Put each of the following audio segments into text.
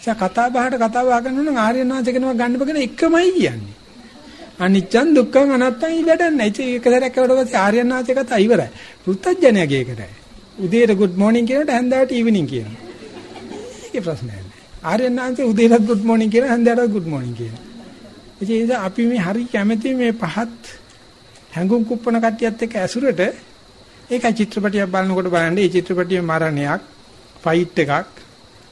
ඒ කතා බහට කතා බහ කරනවා නම් ආර්යනාථ කෙනෙක් ගන්න බගෙන එකමයි කියන්නේ. අනිච්චන් දුක්ඛං අනත්තං ඉවඩක් නැහැ. ඒක සැරයක් කවුරුත් පස්සේ ආර්යනාථ කතා ඉවරයි. පුත්තජනයාගේ එකටයි. උදේට good morning කියනකොට හැන්දෑවට evening කියනවා. ඒකේ ප්‍රශ්නයක් නැහැ. ආර්යනාථ උදේට good morning කියනවා හැන්දෑවට good morning කියනවා. ඒ නිසා අපි මේ හරි කැමැති මේ පහත් හැඟුම් කුප්පන කට්ටියත් එක්ක ඇසුරට ඒකයි චිත්‍රපටියක් බලනකොට බලන්නේ මේ චිත්‍රපටියේ මරණයක්, ෆයිට් එකක්,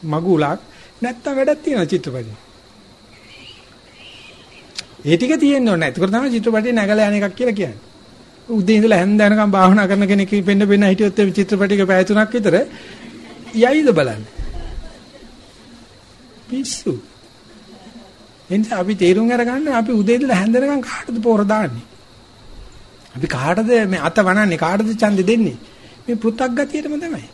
මගුලක් නැත්තම් වැඩක් තියෙනවා චිත්‍රපටියේ. ඒ ටික තියෙන්න ඕනේ. ඒකෝර තමයි චිත්‍රපටියේ නැගලා යන එකක් කියලා කියන්නේ. උදේ ඉඳලා හැන්ද යනකම් භාවනා කරන කෙනෙක් පෙන්න පෙන්න හිටියොත් මේ චිත්‍රපටියක පැය තුනක් විතර යයිද බලන්න. පිස්සු. එනිසා අපි තේරුම් අරගන්න අපි උදේ ඉඳලා හැන්ද යනකම් කාටද පොර දාන්නේ? අපි කාටද මේ අත වනන්නේ කාටද ඡන්දෙ දෙන්නේ? මේ පෘ탁 ගතියටම තමයි.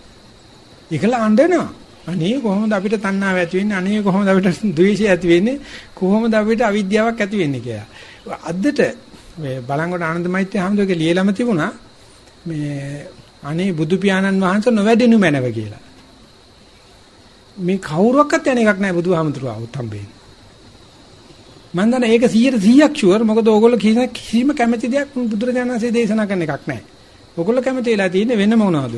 ඒකලා අඬනවා. අනේ කොහොමද අපිට තණ්හාව ඇති වෙන්නේ? අනේ කොහොමද අපිට ද්වේෂය ඇති වෙන්නේ? කොහොමද අපිට අවිද්‍යාවක් ඇති වෙන්නේ කියලා. අද්දට මේ බලංගොඩ ආනන්ද මෛත්‍රී හාමුදුරුවෝ ලියලම තිබුණා මේ අනේ බුදු පියාණන් වහන්සේ නොවැඩෙනු මැනව කියලා. මේ කවුරුවක්වත් යන එකක් නැහැ බුදුහාමුදුරුවෝ આવුත් හම්බෙන්නේ. මම දන්න ඒක 100% ෂුවර් මොකද ඕගොල්ලෝ කිසිම කිසිම කැමැති දෙයක් බුදුරජාණන්සේ දේශනා කරන එකක් නැහැ. ඕගොල්ලෝ කැමති වෙලා තියෙන්නේ වෙන මොනවද?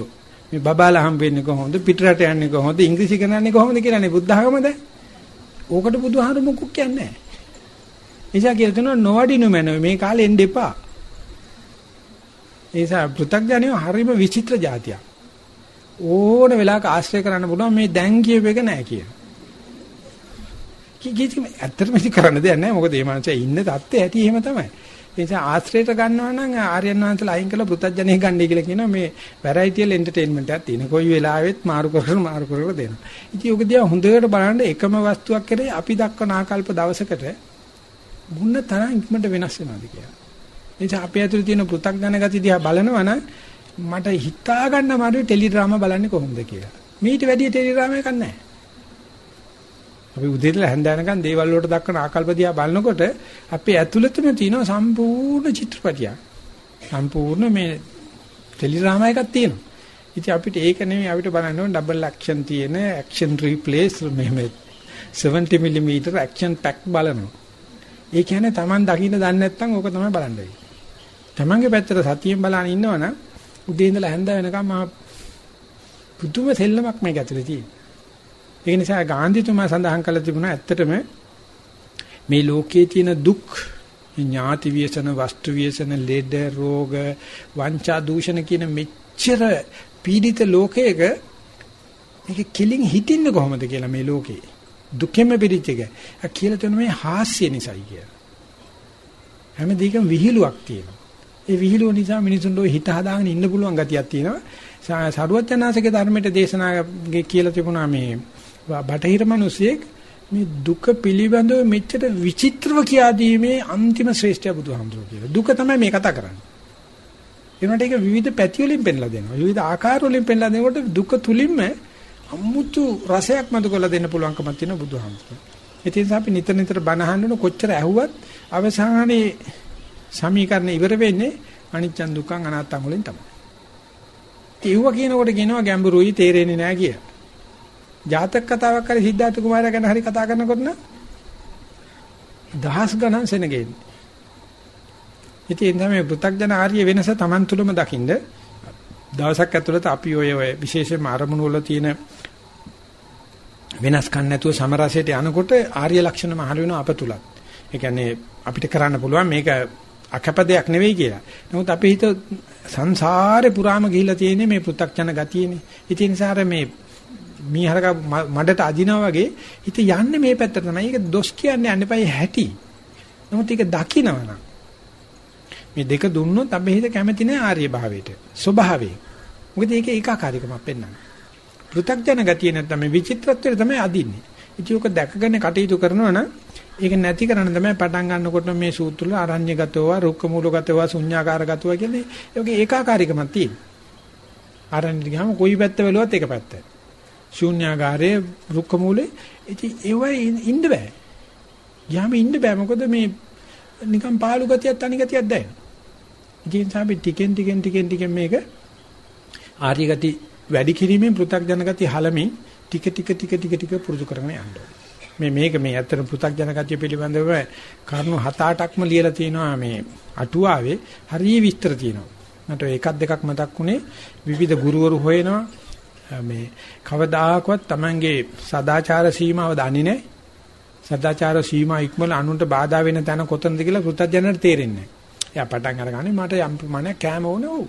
මේ බබාලා හම්බෙන්නේ කොහොමද? පිටරට යන්නේ කොහොමද? ඉංග්‍රීසි කරන්නේ කොහොමද කියලානේ බුද්ධ ආගමද? ඕකට බුදුහාරු මොකුක් කියන්නේ නැහැ. නිසා කියලා තියෙනවා නොවඩිනු මැනව මේ කාලේ එන්න එපා. ඒ නිසා පෘථග්ජනිය හරිම විචිත්‍ර જાතියක්. ඕන වෙලාවක ආශ්‍රය කරන්න පුළුවන් මේ දැන් කියප එක නෑ කියන. කිසි ඇත්තටම ඉති කරන්න දෙයක් නෑ මොකද මේ මනුස්සයා ඉන්න தත්ත්වය ඇති එහෙම තමයි. ඒ නිසා ආශ්‍රයයට ගන්නවා නම් ආර්යයන් වහන්සේලා අයින් කළ පෘථග්ජනිය ගන්නයි කියලා කියනවා මේ වැරයිටියල් එන්ටර්ටේන්මන්ට් එකක් තියෙන. කොයි වෙලාවෙත් මාරු කරගෙන මාරු කරගෙන දෙනවා. ඉතින් ඔක දිහා හොඳට බලන්න එකම වස්තුවක් කරේ අපි දක්වන ආකල්ප දවසකට මුන්න තරම් ඉක්මනට වෙනස් වෙනවාද කියලා. ඒ නිසා අපේ ඇතුලේ තියෙන පෘථග්ජන ගති දිහා බලනවා නම් මට හිතා ගන්න මාරු ටෙලි ඩ්‍රාමා බලන්නේ කොහොමද කියලා. මීට වැඩිය ටෙලි ඩ්‍රාමා එකක් නැහැ. අපි උදේට හැන්දෑනකන් දේවල් වලට දක්වන ආකල්ප දිහා බලනකොට අපේ ඇතුළතම තියෙන සම්පූර්ණ චිත්‍රපටියක්. සම්පූර්ණ මේ ටෙලි ඩ්‍රාමා එකක් තියෙනවා. ඉතින් අපිට ඒක නෙමෙයි අපිට බලන්න ඕන ඩබල් ඇක්ෂන් තියෙන ඇක්ෂන් රීප්ලේස් මේ 70 mm ඇක්ෂන් පැක් බලනවා. ඒ කියන්නේ Taman දකින්න දන්නේ නැත්නම් ඕක තමයි බලන්න වෙන්නේ. Tamanගේ පැත්තට සතියෙන් බලන ඉන්නවනම් උදේ ඉඳලා හැන්ද වෙනකම් මම පුදුම සෙල්ලමක් මේක ඇතුලේ තියෙනවා. ඒ නිසා ගාන්ධිතුමා සඳහන් කළ තිබුණා ඇත්තටම මේ ලෝකයේ තියෙන දුක් ඥාති වියසන වස්තු වියසන ලෙඩ රෝග වංචා දූෂණ කියන මෙච්චර පීඩිත ලෝකයක මේක කිලින් හිටින්න කොහොමද කියලා මේ ලෝකේ දුකෙම පිරිච්ච එක. ඒක කියලා තියෙන මේ හාස්‍ය නිසායි කියලා. හැම දෙයකම විහිළුවක් තියෙනවා. ඒ විහිළුව නිසා මිනිසුන්ට හිත හදාගෙන ඉන්න පුළුවන් ගතියක් තියෙනවා. සරුවචනාංශගේ ධර්මයේ දේශනා කියලා තිබුණා මේ බටහිර මිනිසෙක් මේ දුක පිළිබඳව මෙච්චර විචිත්‍රව කියා දීමේ අන්තිම ශ්‍රේෂ්ඨය බුදුහාමුදුරුවෝ කියලා. දුක තමයි මේ කතා කරන්නේ. ඒකට ඒක විවිධ පැති වලින් පෙන්ලා දෙනවා. විවිධ ආකාර වලින් පෙන්ලා දෙනකොට දුක තුලින්ම අමුතු රසයක් මතු කරලා දෙන්න පුළුවන්කමක් තියෙන බුදුහාමුදුරුවෝ. ඒ නිසා අපි නිතර නිතර බණ අහන්න කොච්චර ඇහුවත් අවසානයේ සමීකරණ ඉවර වෙන්නේ අනිච්චන් දුක්ඛං අනාත්තං වලින් තමයි. ඒව කියනකොට කියනවා ගැඹුරුයි තේරෙන්නේ නැහැ කියලා. ජාතක කතාවක් කරේ සිද්ධාර්ථ කුමාරයා ගැන හරි කතා කරනකොට නම් දහස් ගණන් සෙනගෙන්නේ. ඉතින් තමයි පෘථග්ජන ආර්ය වෙනස Taman තුලම දකින්ද දවසක් ඇතුළත අපි ඔය ඔය විශේෂයෙන්ම අරමුණු වල තියෙන වෙනස්කම් නැතුව සමරසයට යනකොට ආර්ය ලක්ෂණ මහල වෙනවා අප තුලත්. ඒ කියන්නේ අපිට කරන්න පුළුවන් මේක අකපදයක් නෙවෙයි කියලා. නමුත් අපි හිත සංසාරේ පුරාම ගිහිලා තියෙන්නේ මේ පෘථග්ජන ගතියනේ. ඉතින් නිසා මේ මීහරක මඩට අදිනා වගේ හිත යන්නේ මේ පැත්තට තමයි. ඒක දොස් කියන්නේ යන්න එපා හැටි. නමුත් ඒක දකිනවනම් මේ දෙක දුන්නොත් අපේ හිත කැමති නෑ ආර්ය භාවයට. ස්වභාවයෙන්. මොකද ඒක ඒකාකාරීකමක් පෙන්වන්නේ. පෘථග්ජන ගතිය නැත්නම් මේ විචිත්‍රත්වයට තමයි අදින්නේ. ඉතින් ඔක දැකගෙන කටයුතු කරනවා නම් ඒක නැති කරන්න තමයි පටන් ගන්නකොට මේ සූත්‍ර වල අරඤ්‍යගතව, රුක්ක මූලගතව, ශුන්‍යාකාරගතව කියන්නේ ඒකේ ඒකාකාරීකමක් තියෙනවා. අරඤ්‍ය ගියාම කොයි පැත්ත බැලුවත් එක පැත්තයි. ශුන්‍යාකාරයේ රුක්ක මූලේ ඉතින් ඒවයි ඉන්න බෑ. ගියාම ඉන්න බෑ මොකද මේ නිකන් පාළු ගතියක් තනි ගතියක් දැනෙනවා. ඉතින් සාපි ටිකෙන් ටිකෙන් ටිකෙන් ටිකෙන් මේක ආර්ය ගති වැඩි කිරීමෙන් පෘථග්ජන ගති හලමින් ටික ටික ටික ටික ටික පුරුදු කරගෙන යන්න ඕනේ. මේ මේක මේ ඇත්තට පෘථග්ජන ගතිය පිළිබඳව කරුණු 7-8ක්ම ලියලා තියෙනවා මේ අටුවාවේ හරිය විස්තර තියෙනවා. මට එකක් දෙකක් මතක් වුණේ විවිධ ගුරුවරු හොයනවා මේ කවදාකවත් Tamange සදාචාර සීමාව දන්නේ නැහැ. සදාචාර සීමා ඉක්මල අනුන්ට බාධා වෙන තැන කොතනද කියලා පෘථග්ජනට තේරෙන්නේ නැහැ. එයා පටන් අරගන්නේ මට යම් ප්‍රමාණයක් කෑම ඕනේ ඕ.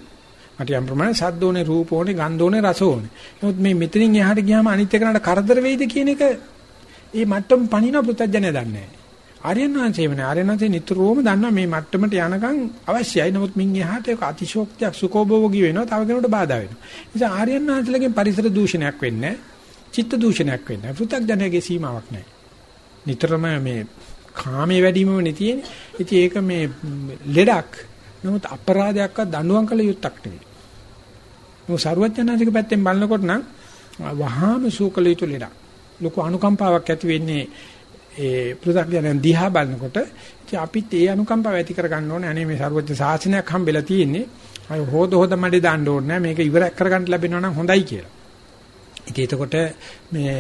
මට යම් ප්‍රමාණයක් ශබ්ද ඕනේ, රූප ඕනේ, ගන්ධ ඕනේ, රස ඕනේ. නමුත් මේ මෙතනින් එහාට ගියාම අනිත් එකනට කරදර වෙයිද කියන එක ඒ මට්ටම පණින පෘථග්ජනය දන්නේ නැහැ. ආර්යයන් වහන්සේම නෑ. ආර්යයන් වහන්සේ නිතරම දන්නවා මේ මට්ටමට යනකම් අවශ්‍යයි. නමුත් මින් එහාට ඒක අතිශෝක්තියක් සුකෝභෝගී වෙනවා. තව කෙනෙකුට බාධා වෙනවා. ඒ නිසා ආර්යයන් වහන්සේලගෙන් පරිසර දූෂණයක් වෙන්නේ චිත්ත දූෂණයක් වෙන්නේ පෘථග්ජනයේ සීමාවක් නැහැ. නිතරම මේ කාමයේ වැඩිමම නෙතියනේ. ඉතින් ඒක මේ ලෙඩක්. නමුත් අපරාධයක්වත් දඬුවම් කළ යුත්තක් නෙවෙයි. මොකද සරුවචනාසික පැත්තෙන් බලනකොට නම් වහාම සූකල යුතු ලෙඩක්. ලොකු අනුකම්පාවක් ඇති වෙන්නේ ඒ පෘථග්ජනයන් දිහා බලනකොට ඉතින් අපිත් ඒ අනුකම්පාව ඇති කර ගන්න ඕනේ. අනේ මේ සරුවචන සාසනයක් හම්බෙලා තියෙන්නේ. අය හොද හොද මඩේ දාන්න ඕනේ මේක ඉවර කරගන්න ලැබෙනවා නම් හොඳයි කියලා. ඉතින් එතකොට මේ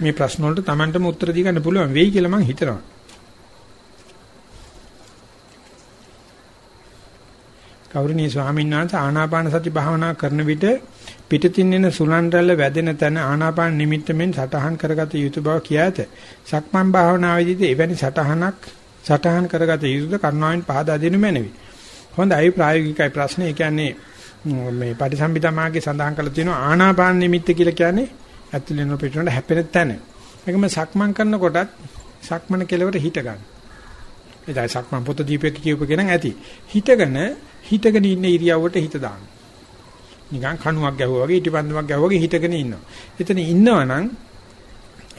මේ ප්‍රශ්න වලට Tamanටම උත්තර දී ගන්න පුළුවන් වෙයි කියලා මම හිතනවා. ගෞරවනීය ස්වාමීන් වහන්සේ ආනාපාන සති භාවනා කරන විට පිටතින් එන සුලන් රැල්ල වැදෙන තැන ආනාපාන නිමිත්තෙන් සටහන් කරගත යුතු බව කියා ඇත. සක්මන් භාවනාවේදී එවැනි සටහනක් සටහන් කරගත යුතුද කරුණාවෙන් පහදා දෙනු මැනවි. හොඳයි ප්‍රායෝගිකයි ප්‍රශ්නේ. ඒ කියන්නේ මේ පටිසම්භිදා මාර්ගයේ සඳහන් කරලා තියෙනවා ආනාපාන නිමිත්ත කියලා කියන්නේ ඇතුළේන පිටුනට හැපෙන තැන. ඒකම සක්මන් කරනකොටත් සක්මන කෙලවර හිට ගන්න. එදා සක්මන් පොත දීපෙක කියූප කෙනන් ඇති. හිටගෙන හිටගෙන ඉන්න ඉරියව්වට හිත දාන්න. නිකන් කණුවක් ගැහුවා වගේ ඊටිපන්දමක් ගැහුවා වගේ හිටගෙන ඉන්නවා. එතන ඉන්නවනම්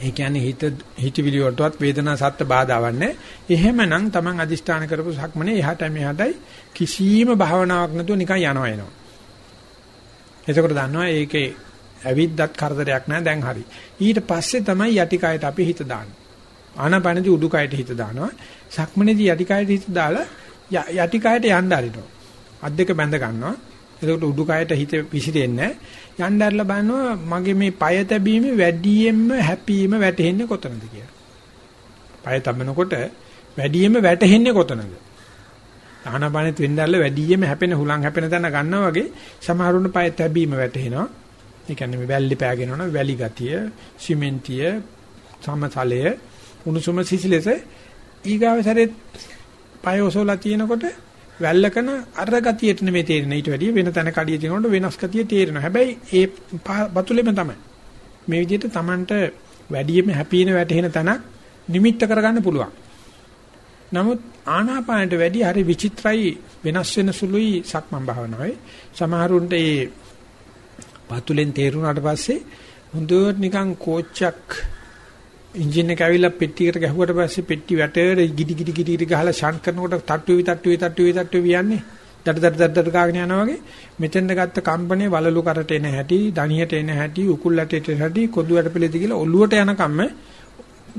ඒ කියන්නේ හිත හිතවිලි වලටවත් වේදනා සත්ත්ව බාධාවක් නැහැ. එහෙමනම් Taman අදිෂ්ඨාන කරපු සක්මනේ එහාට මෙහාටයි කිසිම භාවනාවක් නැතුව නිකන් යනවා එනවා. එතකොට දන්නවා ඒකේ ඇවිද්දත් කරදරයක් නැහැ දැන් හරි. ඊට පස්සේ තමයි යටි කයට අපි හිත දාන්නේ. ආනාපානදී උඩු කයට හිත දානවා. සක්මනේදී යටි කයට හිත දාලා යටි කයට යන්න අරිනවා. අත් දෙක බැඳ ගන්නවා. එතකොට උඩුකයට හිත විසිරෙන්නේ යන්න ඇරලා බලනවා මගේ මේ পায় තැබීමේ වැඩියෙන්ම හැපීම වැටෙන්නේ කොතනද කියලා. পায় තබනකොට වැඩියෙන්ම වැටෙන්නේ කොතනද? ආහනපානෙත් වෙන්නැල්ල වැඩියෙන්ම හැපෙන හුලං හැපෙන තැන ගන්නවා වගේ සමහරුන්ට পায় තැබීම වැටෙනවා. ඒ කියන්නේ මේ වැල්ලි පෑගෙනවන වැලි ගතිය, සිමෙන්තිය, සමතලය, උණුසුම සිසිලස ඊගාව සැරේ পায় ඔසවලා තියෙනකොට වැල්ලකන අර ගතියට නෙමෙයි තේරෙන්නේ ඊට වැඩිය වෙන තැන කඩිය තියෙනකොට වෙනස් ගතිය තේරෙනවා. හැබැයි ඒ බතුලෙම තමයි. මේ විදිහට Tamanට වැඩියෙම හැපින වැටෙන තැනක් නිමිත්ත කරගන්න පුළුවන්. නමුත් ආනාපානට වැඩි හරි විචිත්‍රයි වෙනස් වෙන සුළුයි සක්මන් භාවනාවේ. සමහරුන්ට ඒ බතුලෙන් තේරුණාට පස්සේ හොඳට නිකන් කෝච්චක් එන්ජින් එක ඇවිල්ලා පෙට්ටියකට ගැහුවට පස්සේ පෙට්ටි වැටේට ගිඩි ගිඩි ගිඩි ගිඩි ගහලා ෂන්ට් කරනකොට තට්ටු වි තට්ටු වි තට්ටු වි තට්ටු වියන්නේ දඩ දඩ දඩ දඩ ගාගෙන යනවා වගේ. මෙතෙන්ද ගත්ත කම්පණය වලලු කරට එන හැටි දණියට එන හැටි උකුල් ඇටට එන හැටි කොදු ඇට පිළිදි කියලා ඔළුවට යනකම්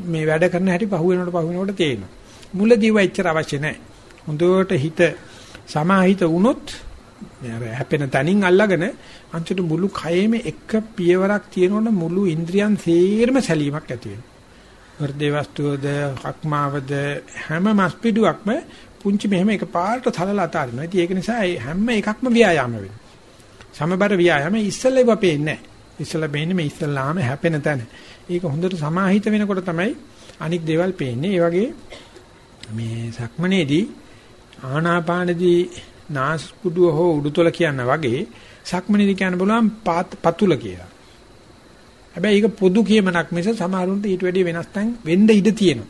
මේ වැඩ කරන හැටි පහු වෙනකොට පහු වෙනකොට තේරෙනවා මුලදීව එච්චර අවශ්‍ය නැහැ. හොඳට හිත සමාහිත වුණොත් මේ හැපෙන තනින් අල්ලගෙන අන්තිමට මුළු කයෙම එක පියවරක් තියෙනවනම් මුළු ඉන්ද්‍රියන් සේරම සැලීමක් ඇති වෙනවා. හෘදේ වස්තුවද අක්මාවද හැම මස්පිඩුවක්ම පුංචි මෙහෙම එකපාරට තලලා අතාරිනවා. ඉතින් ඒක නිසා හැම එකක්ම ව්‍යායාම වෙනවා. සමබර ව්‍යායාම ඉස්සෙල්ලා ඉව පේන්නේ නැහැ. ඉස්සෙල්ලා බේන්නේ මේ ඉස්සෙල්ලාම හැපෙන තැන. ඒක හොඳට සමාහිත වෙනකොට තමයි අනික් දේවල් පේන්නේ. ඒ වගේ මේ සක්මනේදී ආනාපානදී නාස්පුඩුව හෝ උඩුතල කියන වගේ සක්මනේදී කියන්න බලවන් පතුල කියලා. හැබැයි ඒක පොදු කියමනක් මිස සමහරුන්ට ඊට වැඩිය වෙනස් තැන් වෙන්න ඉඩ තියෙනවා.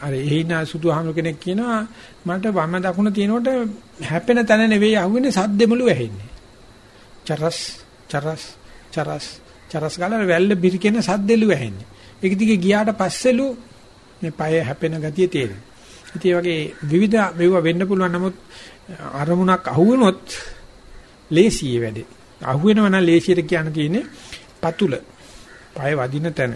අර එහිනා සුදුහාමුදුර කෙනෙක් කියනවා මට වම දකුණ තියෙනකොට හැපෙන තැන නෙවෙයි අහුවෙන්නේ සද්දෙමලු ඇහෙන්නේ. චරස් චරස් චරස් චරස් ගාලා වැල්ල බිරිකෙන සද්දෙලු ඇහෙන්නේ. ඒක දිගේ ගියාට පස්සෙලු මේ පය හැපෙන ගතිය තේරෙනවා. ඉතින් ඒ වගේ විවිධ මෙව වෙන්න පුළුවන් නමුත් අරමුණක් අහුවුනොත් ලේසියේ වැඩේ. අහුවෙනවා නම් ලේසියට කියන්න තියෙන්නේ පතුල. පය වදින තැන.